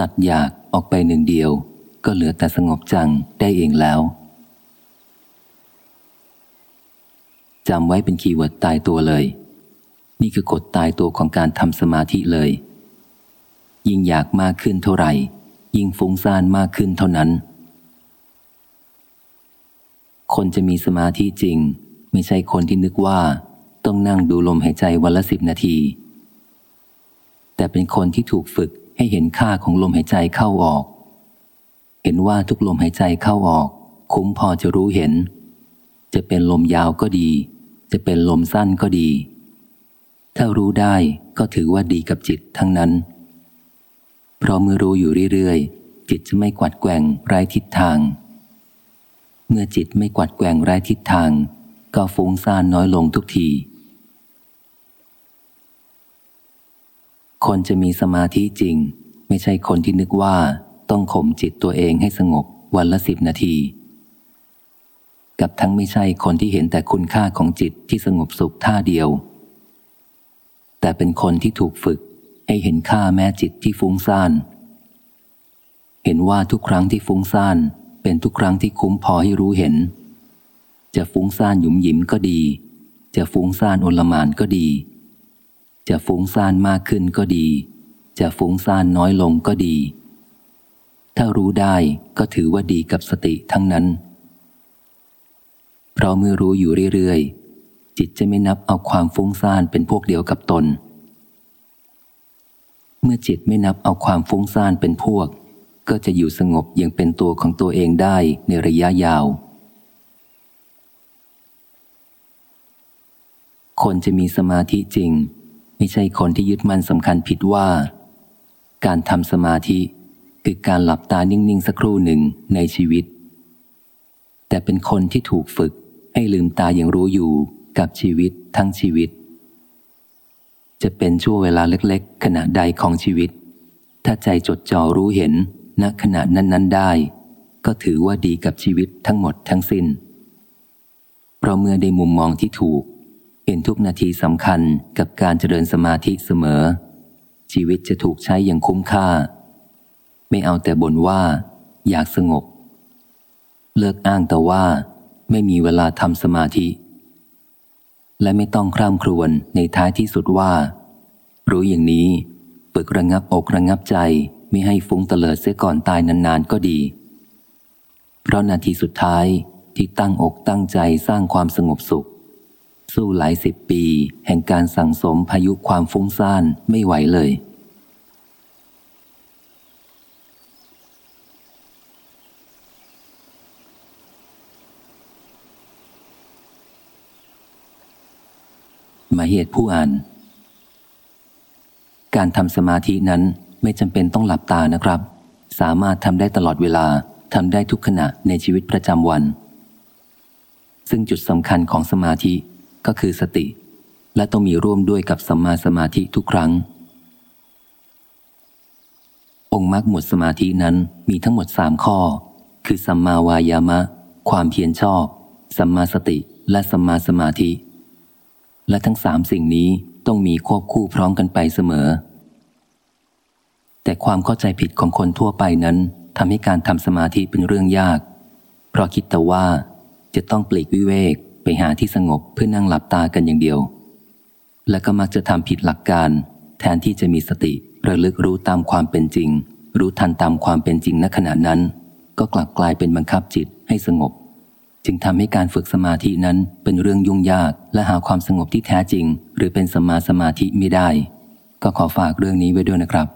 ตัดอยากออกไปหนึ่งเดียว ก็เหลือแต่สงบจังได้เองแล้วจำไว้เป็นคีย์เวิร์ดตายตัวเลย นี่คือกฎตายตัวของการทำสมาธิเลย ยิ่งอยากมากขึ้นเท่าไหร่ ยิ่งฟุ้งซ่านมากขึ้นเท่านั้น คนจะมีสมาธิจริง ไม่ใช่คนที่นึกว่า ต้องนั่งดูลมหายใจวันละสิบนาที แต่เป็นคนที่ถูกฝึก ให้เห็นค่าของลมหายใจเข้าออก เห็นว่าทุกลมหายใจเข้าออก คุ้มพอจะรู้เห็น จะเป็นลมยาวก็ดี จะเป็นลมสั้นก็ดี ถ้ารู้ได้ก็ถือว่าดีกับจิตทั้งนั้น เพราะเมื่อรู้อยู่เรื่อยๆ จิตจะไม่กวัดแกว่งไร้ทิศทาง เมื่อจิตไม่กวัดแกว่งไร้ทิศทาง ก็ฟุ้งซ่านน้อยลงทุกที คนจะมีสมาธิจริง ไม่ใช่คนที่นึกว่าต้องข่มจิตตัวเองให้สงบวันละสิบนาที กับทั้งไม่ใช่คนที่เห็นแต่คุณค่าของจิตที่สงบสุขท่าเดียว แต่เป็นคนที่ถูกฝึกให้เห็นค่าแม้จิตที่ฟุ้งซ่าน เห็นว่าทุกครั้งที่ฟุ้งซ่านเป็นทุกครั้งที่คุ้มพอให้รู้เห็น จะฟุ้งซ่านหยุมหยิมก็ดี จะฟุ้งซ่านโอลมานก็ดี จะฟุ้งซ่านมากขึ้นก็ดี จะฟุ้งซ่านน้อยลงก็ดี ถ้ารู้ได้ก็ถือว่าดีกับสติทั้งนั้น เพราะเมื่อรู้อยู่เรื่อยๆ จิตจะไม่นับเอาความฟุ้งซ่านเป็นพวกเดียวกับตน เมื่อจิตไม่นับเอาความฟุ้งซ่านเป็นพวก ก็จะอยู่สงบยังเป็นตัวของตัวเองได้ในระยะยาวคนจะมีสมาธิจริง ไม่ใช่คนที่ยึดมั่นสำคัญผิดว่า การทำสมาธิ คือการหลับตานิ่ง ๆ สักครู่หนึ่งในชีวิต แต่เป็นคนที่ถูกฝึกให้ลืมตาอย่างรู้อยู่กับชีวิตทั้งชีวิต จะเป็นช่วงเวลาเล็ก ๆ ขณะใดของชีวิต ถ้าใจจดจ่อรู้เห็นณขณะนั้น ๆ ได้ ก็ถือว่าดีกับชีวิตทั้งหมดทั้งสิน้น เพราะเมื่อได้มุมมองที่ถูก ห็นทุกนาทีสำคัญกับการเจริญสมาธิเสมอ ชีวิตจะถูกใช้อย่างคุ้มค่า ไม่เอาแต่บ่นว่า อยากสงบ เลิกอ้างแต่ว่า ไม่มีเวลาทำสมาธิ และไม่ต้องคร่ำครวญในท้ายที่สุดว่า รู้อย่างนี้ฝึกระงับอกระงับใจไม่ให้ฟุ้งเตลิดเสียก่อนตายนานๆก็ดี เพราะนาทีสุดท้ายที่ตั้งอกตั้งใจสร้างความสงบสุข สู้หลายสิบปี แห่งการสั่งสมพายุความฟุ้งซ่านไม่ไหวเลย มาเหตุผู้อ่าน การทำสมาธินั้นไม่จำเป็นต้องหลับตานะครับ สามารถทำได้ตลอดเวลาทำได้ทุกขณะในชีวิตประจำวัน ซึ่งจุดสำคัญของสมาธิ ก็คือสติ และต้องมีร่วมด้วยกับสัมมาสมาธิทุกครั้ง องค์มรรคหมวดสมาธินั้นมีทั้งหมดสามข้อ คือสัมมาวายามะ ความเพียรชอบ สัมมาสติและสัมมาสมาธิ และทั้งสามสิ่งนี้ต้องมีควบคู่พร้อมกันไปเสมอ แต่ความเข้าใจผิดของคนทั่วไปนั้นทำให้การทำสมาธิเป็นเรื่องยาก เพราะคิดแต่ว่าจะต้องปลีกวิเวก หาที่สงบเพื่อนั่งหลับตากันอย่างเดียว และก็มักจะทำผิดหลักการ แทนที่จะมีสติระลึกรู้ตามความเป็นจริง รู้ทันตามความเป็นจริงณขณะนั้น ก็กลับกลายเป็นบังคับจิตให้สงบ จึงทำให้การฝึกสมาธินั้นเป็นเรื่องยุ่งยากและหาความสงบที่แท้จริง หรือเป็นสมาสมาธิไม่ได้ ก็ขอฝากเรื่องนี้ไว้ด้วยนะครับ